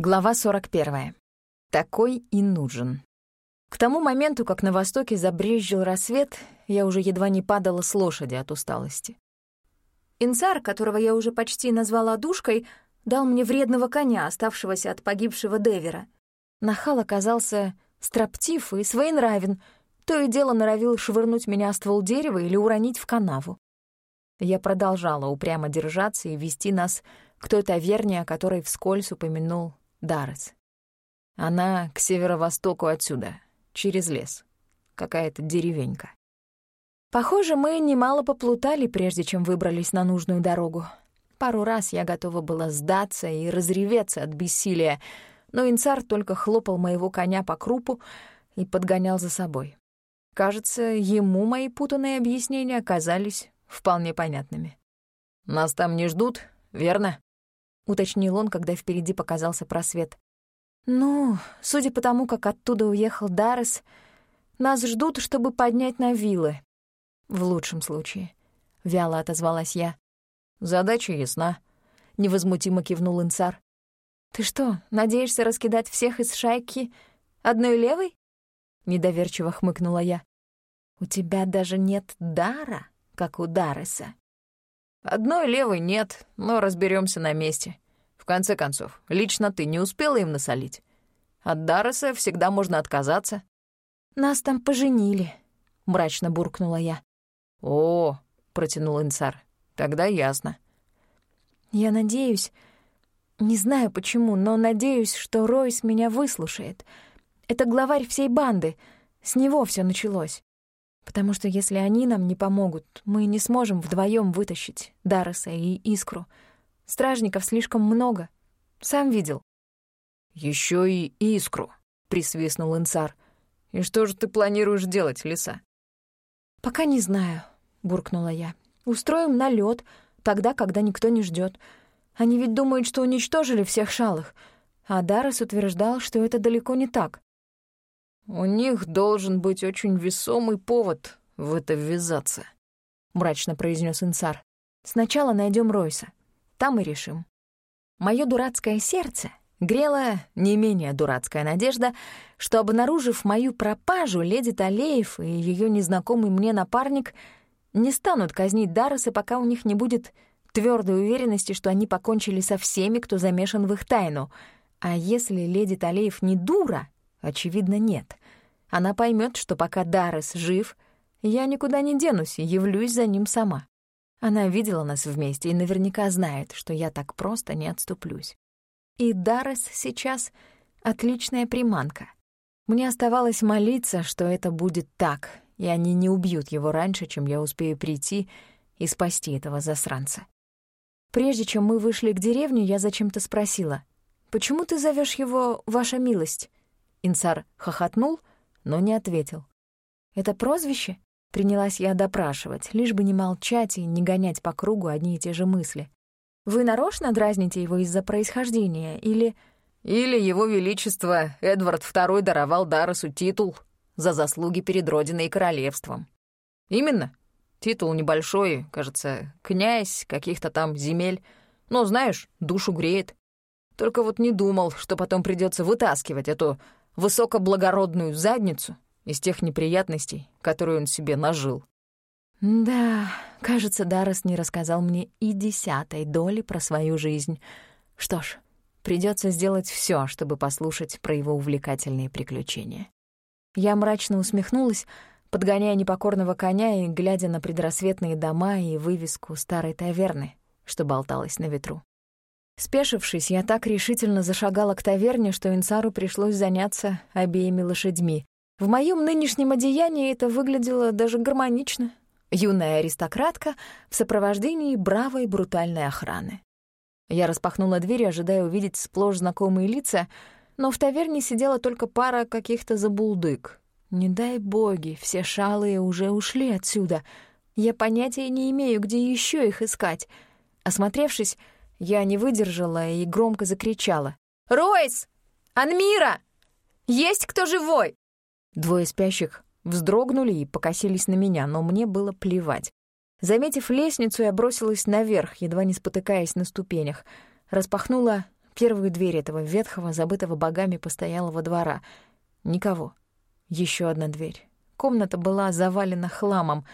Глава 41. Такой и нужен. К тому моменту, как на востоке забрезжил рассвет, я уже едва не падала с лошади от усталости. Инцар, которого я уже почти назвала душкой, дал мне вредного коня, оставшегося от погибшего Девера. Нахал оказался строптив и своенравен, то и дело норовил швырнуть меня о ствол дерева или уронить в канаву. Я продолжала упрямо держаться и вести нас к той таверне, о которой вскользь упомянул Даррес. Она к северо-востоку отсюда, через лес. Какая-то деревенька. Похоже, мы немало поплутали, прежде чем выбрались на нужную дорогу. Пару раз я готова была сдаться и разреветься от бессилия, но инцар только хлопал моего коня по крупу и подгонял за собой. Кажется, ему мои путанные объяснения оказались вполне понятными. «Нас там не ждут, верно?» Уточнил он, когда впереди показался просвет. «Ну, судя по тому, как оттуда уехал Даррес, нас ждут, чтобы поднять на вилы. В лучшем случае», — вяло отозвалась я. «Задача ясна», — невозмутимо кивнул Инцар. «Ты что, надеешься раскидать всех из шайки одной левой?» — недоверчиво хмыкнула я. «У тебя даже нет дара, как у Дарреса». Одной левой нет, но разберемся на месте. В конце концов, лично ты не успела им насолить. От Дарреса всегда можно отказаться. «Нас там поженили», — мрачно буркнула я. «О», — протянул Инсар, — «тогда ясно». «Я надеюсь, не знаю почему, но надеюсь, что Ройс меня выслушает. Это главарь всей банды, с него все началось. Потому что если они нам не помогут, мы не сможем вдвоем вытащить Дарреса и Искру. Стражников слишком много. Сам видел. Еще и Искру, присвистнул Инцар. И что же ты планируешь делать, Лиса? Пока не знаю, буркнула я. Устроим налет тогда, когда никто не ждет. Они ведь думают, что уничтожили всех шалых. А Даррес утверждал, что это далеко не так. «У них должен быть очень весомый повод в это ввязаться», — мрачно произнес Инсар. «Сначала найдем Ройса. Там и решим». Моё дурацкое сердце грела не менее дурацкая надежда, что, обнаружив мою пропажу, леди Талеев и ее незнакомый мне напарник не станут казнить Дарреса, пока у них не будет твердой уверенности, что они покончили со всеми, кто замешан в их тайну. А если леди Талеев не дура, Очевидно, нет. Она поймет, что пока Даррес жив, я никуда не денусь и явлюсь за ним сама. Она видела нас вместе и наверняка знает, что я так просто не отступлюсь. И Даррес сейчас — отличная приманка. Мне оставалось молиться, что это будет так, и они не убьют его раньше, чем я успею прийти и спасти этого засранца. Прежде чем мы вышли к деревне, я зачем-то спросила, «Почему ты зовешь его «Ваша милость»?» Инсар хохотнул, но не ответил. «Это прозвище?» — принялась я допрашивать, лишь бы не молчать и не гонять по кругу одни и те же мысли. «Вы нарочно дразните его из-за происхождения или...» «Или его величество Эдвард II даровал Дарресу титул за заслуги перед Родиной и королевством». «Именно. Титул небольшой, кажется, князь каких-то там земель. Но, знаешь, душу греет. Только вот не думал, что потом придется вытаскивать эту высокоблагородную задницу из тех неприятностей, которые он себе нажил. Да, кажется, Даррес не рассказал мне и десятой доли про свою жизнь. Что ж, придется сделать все, чтобы послушать про его увлекательные приключения. Я мрачно усмехнулась, подгоняя непокорного коня и глядя на предрассветные дома и вывеску старой таверны, что болталась на ветру. Спешившись, я так решительно зашагала к таверне, что Инсару пришлось заняться обеими лошадьми. В моем нынешнем одеянии это выглядело даже гармонично. Юная аристократка в сопровождении бравой брутальной охраны. Я распахнула дверь, ожидая увидеть сплошь знакомые лица, но в таверне сидела только пара каких-то забулдык. Не дай боги, все шалые уже ушли отсюда. Я понятия не имею, где еще их искать. Осмотревшись, я не выдержала и громко закричала. «Ройс! Анмира! Есть кто живой?» Двое спящих вздрогнули и покосились на меня, но мне было плевать. Заметив лестницу, я бросилась наверх, едва не спотыкаясь на ступенях. Распахнула первую дверь этого ветхого, забытого богами постоялого двора. Никого. Еще одна дверь. Комната была завалена хламом.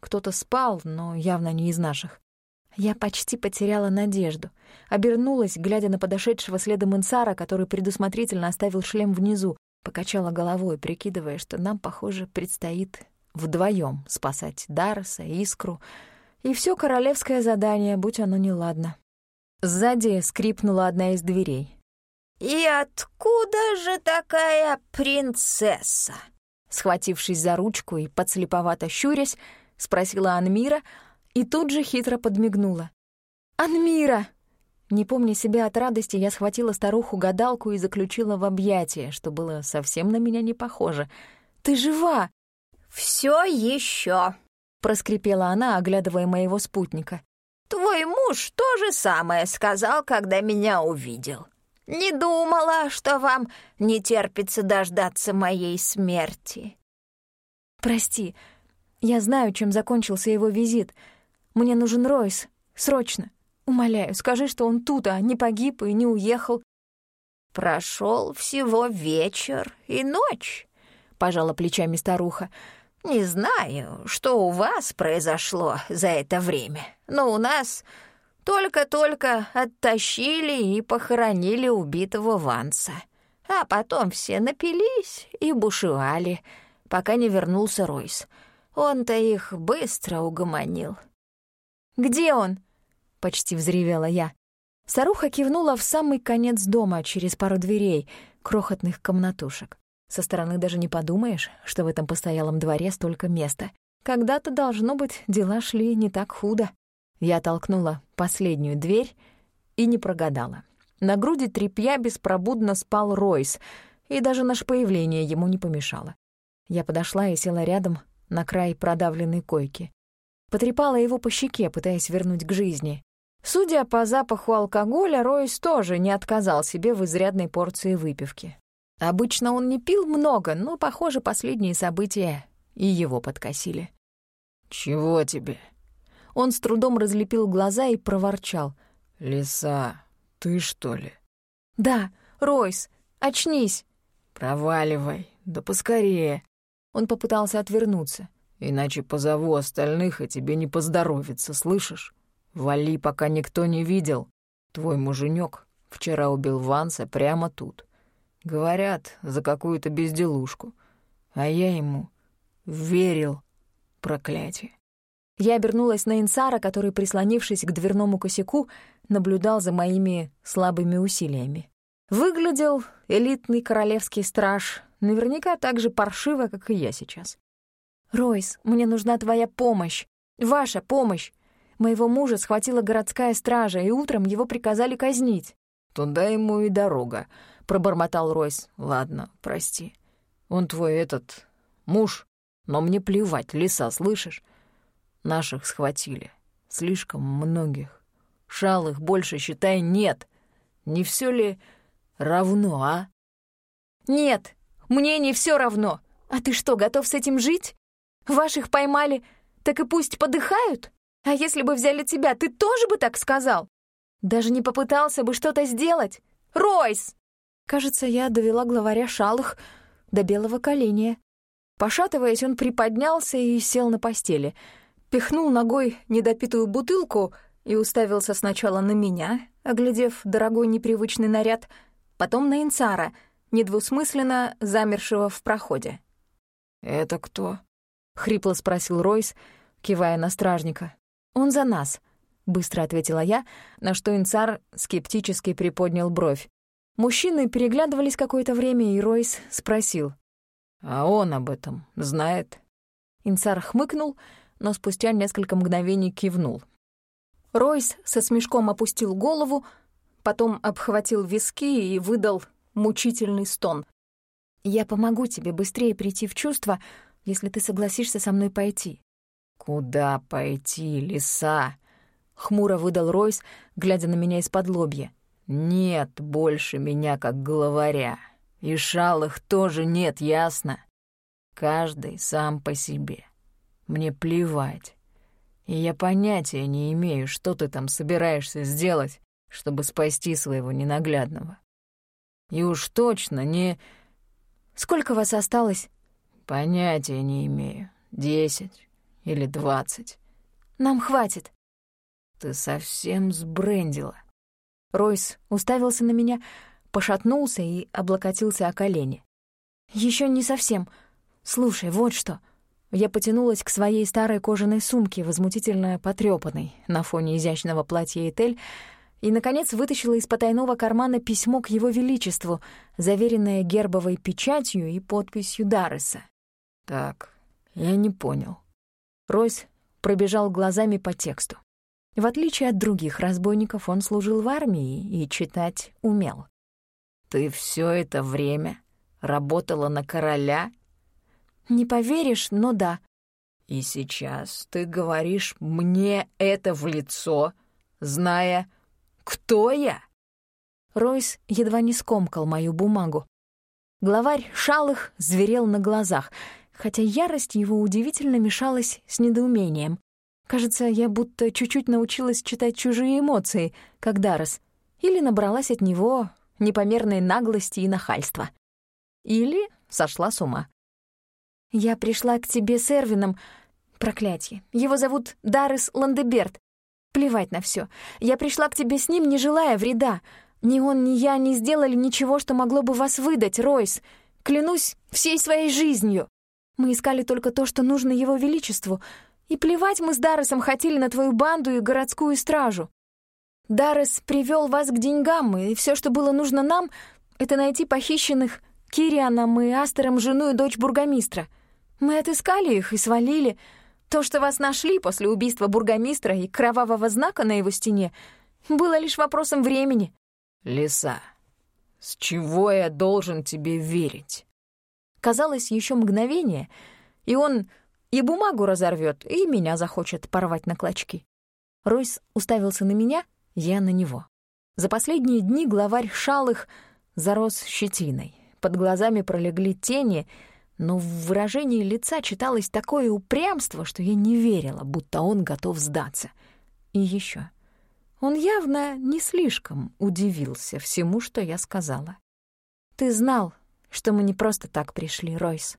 Кто-то спал, но явно не из наших. Я почти потеряла надежду. Обернулась, глядя на подошедшего следом Инсара, который предусмотрительно оставил шлем внизу, покачала головой, прикидывая, что нам, похоже, предстоит вдвоем спасать Дарса, Искру и все королевское задание, будь оно неладно. Сзади скрипнула одна из дверей. «И откуда же такая принцесса?» Схватившись за ручку и подслеповато щурясь, спросила Анмира и тут же хитро подмигнула. «Анмира!» Не помня себя от радости, я схватила старуху-гадалку и заключила в объятия, что было совсем на меня не похоже. «Ты жива!» «Все еще!» — проскрипела она, оглядывая моего спутника. «Твой муж то же самое сказал, когда меня увидел. Не думала, что вам не терпится дождаться моей смерти». «Прости, я знаю, чем закончился его визит. Мне нужен Ройс. Срочно!» Умоляю, скажи, что он тут, а не погиб и не уехал. Прошел всего вечер и ночь, пожала плечами старуха. Не знаю, что у вас произошло за это время, но у нас только-только оттащили и похоронили убитого Ванса. А потом все напились и бушевали, пока не вернулся Ройс. Он-то их быстро угомонил. «Где он?» почти взревела я. Старуха кивнула в самый конец дома через пару дверей, крохотных комнатушек. Со стороны даже не подумаешь, что в этом постоялом дворе столько места. Когда-то, должно быть, дела шли не так худо. Я толкнула последнюю дверь и не прогадала. На груди тряпья беспробудно спал Ройс, и даже наше появление ему не помешало. Я подошла и села рядом на край продавленной койки. Потрепала его по щеке, пытаясь вернуть к жизни. Судя по запаху алкоголя, Ройс тоже не отказал себе в изрядной порции выпивки. Обычно он не пил много, но, похоже, последние события и его подкосили. «Чего тебе?» Он с трудом разлепил глаза и проворчал. «Лиса, ты что ли?» «Да, Ройс, очнись!» «Проваливай, да поскорее!» Он попытался отвернуться. «Иначе позову остальных, и тебе не поздоровится, слышишь?» Вали, пока никто не видел. Твой муженек вчера убил Ванса прямо тут. Говорят, за какую-то безделушку. А я ему верил. Проклятие. Я обернулась на Инсара, который, прислонившись к дверному косяку, наблюдал за моими слабыми усилиями. Выглядел элитный королевский страж, наверняка так же паршиво, как и я сейчас. «Ройс, мне нужна твоя помощь. Ваша помощь. Моего мужа схватила городская стража, и утром его приказали казнить. «Туда ему и дорога», — пробормотал Ройс. «Ладно, прости. Он твой этот... муж. Но мне плевать, лиса, слышишь? Наших схватили. Слишком многих. Шалых больше, считай, нет. Не все ли равно, а?» «Нет, мне не все равно. А ты что, готов с этим жить? Ваших поймали, так и пусть подыхают?» А если бы взяли тебя, ты тоже бы так сказал? Даже не попытался бы что-то сделать? Ройс!» Кажется, я довела главаря шалых до белого коленя. Пошатываясь, он приподнялся и сел на постели. Пихнул ногой недопитую бутылку и уставился сначала на меня, оглядев дорогой непривычный наряд, потом на Инцара, недвусмысленно замершего в проходе. «Это кто?» — хрипло спросил Ройс, кивая на стражника. «Он за нас», — быстро ответила я, на что Инцар скептически приподнял бровь. Мужчины переглядывались какое-то время, и Ройс спросил. «А он об этом знает?» Инцар хмыкнул, но спустя несколько мгновений кивнул. Ройс со смешком опустил голову, потом обхватил виски и выдал мучительный стон. «Я помогу тебе быстрее прийти в чувство, если ты согласишься со мной пойти. «Куда пойти, лиса?» — хмуро выдал Ройс, глядя на меня из-под лобья. «Нет больше меня как главаря. И шалых тоже нет, ясно? Каждый сам по себе. Мне плевать. И я понятия не имею, что ты там собираешься сделать, чтобы спасти своего ненаглядного. И уж точно не... Сколько вас осталось? Понятия не имею. Десять или двадцать. Нам хватит. Ты совсем сбрендила. Ройс уставился на меня, пошатнулся и облокотился о колени. Еще не совсем. Слушай, вот что. Я потянулась к своей старой кожаной сумке, возмутительно потрёпанной на фоне изящного платья Этель, и, наконец, вытащила из потайного кармана письмо к его величеству, заверенное гербовой печатью и подписью Дарреса. «Так, я не понял». Ройс пробежал глазами по тексту. В отличие от других разбойников, он служил в армии и читать умел. «Ты все это время работала на короля?» «Не поверишь, но да». «И сейчас ты говоришь мне это в лицо, зная, кто я?» Ройс едва не скомкал мою бумагу. Главарь Шалых зверел на глазах, хотя ярость его удивительно мешалась с недоумением. Кажется, я будто чуть-чуть научилась читать чужие эмоции, как Дарос, или набралась от него непомерной наглости и нахальства. Или сошла с ума. «Я пришла к тебе с Эрвином. Проклятье. Его зовут Даррес Ландеберт. Плевать на все. Я пришла к тебе с ним, не желая вреда. Ни он, ни я не сделали ничего, что могло бы вас выдать, Ройс. Клянусь всей своей жизнью. Мы искали только то, что нужно его величеству. И плевать мы с Дарресом хотели на твою банду и городскую стражу. Даррес привел вас к деньгам, и все, что было нужно нам, это найти похищенных Кирианом и Астером жену и дочь бургомистра. Мы отыскали их и свалили — то, что вас нашли после убийства бургомистра и кровавого знака на его стене, было лишь вопросом времени. Лиса, с чего я должен тебе верить? Казалось, еще мгновение, и он и бумагу разорвет, и меня захочет порвать на клочки. Ройс уставился на меня, я на него. За последние дни главарь Шалых зарос щетиной. Под глазами пролегли тени — но в выражении лица читалось такое упрямство, что я не верила, будто он готов сдаться. И еще. Он явно не слишком удивился всему, что я сказала. «Ты знал, что мы не просто так пришли, Ройс?»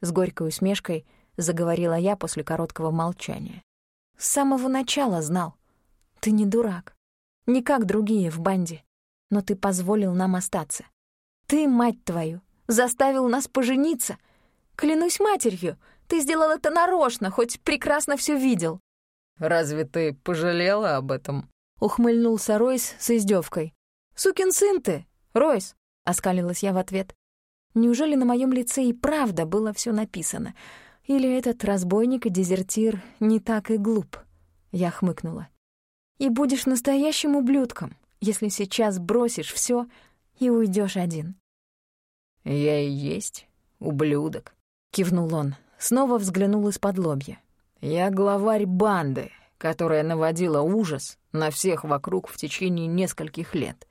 С горькой усмешкой заговорила я после короткого молчания. «С самого начала знал. Ты не дурак. Не как другие в банде. Но ты позволил нам остаться. Ты, мать твою, заставил нас пожениться. Клянусь матерью, ты сделал это нарочно, хоть прекрасно все видел». «Разве ты пожалела об этом?» — ухмыльнулся Ройс с издевкой. «Сукин сын ты, Ройс!» — оскалилась я в ответ. Неужели на моем лице и правда было все написано? Или этот разбойник и дезертир не так и глуп? Я хмыкнула. «И будешь настоящим ублюдком, если сейчас бросишь все и уйдешь один». «Я и есть ублюдок», — кивнул он, снова взглянул из-под лобья. «Я главарь банды, которая наводила ужас на всех вокруг в течение нескольких лет.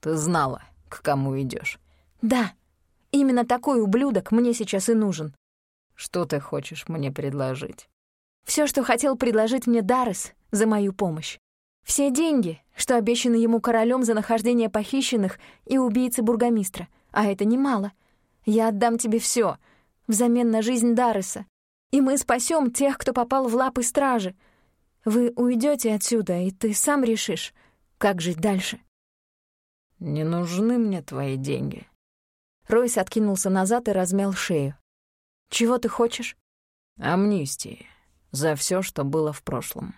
Ты знала, к кому идешь. «Да, именно такой ублюдок мне сейчас и нужен». «Что ты хочешь мне предложить?» Все, что хотел предложить мне Даррес за мою помощь. Все деньги, что обещаны ему королем за нахождение похищенных и убийцы бургомистра. А это немало. Я отдам тебе все взамен на жизнь Дарреса, и мы спасем тех, кто попал в лапы стражи. Вы уйдете отсюда, и ты сам решишь, как жить дальше. Не нужны мне твои деньги. Ройс откинулся назад и размял шею. Чего ты хочешь? Амнистии за все, что было в прошлом.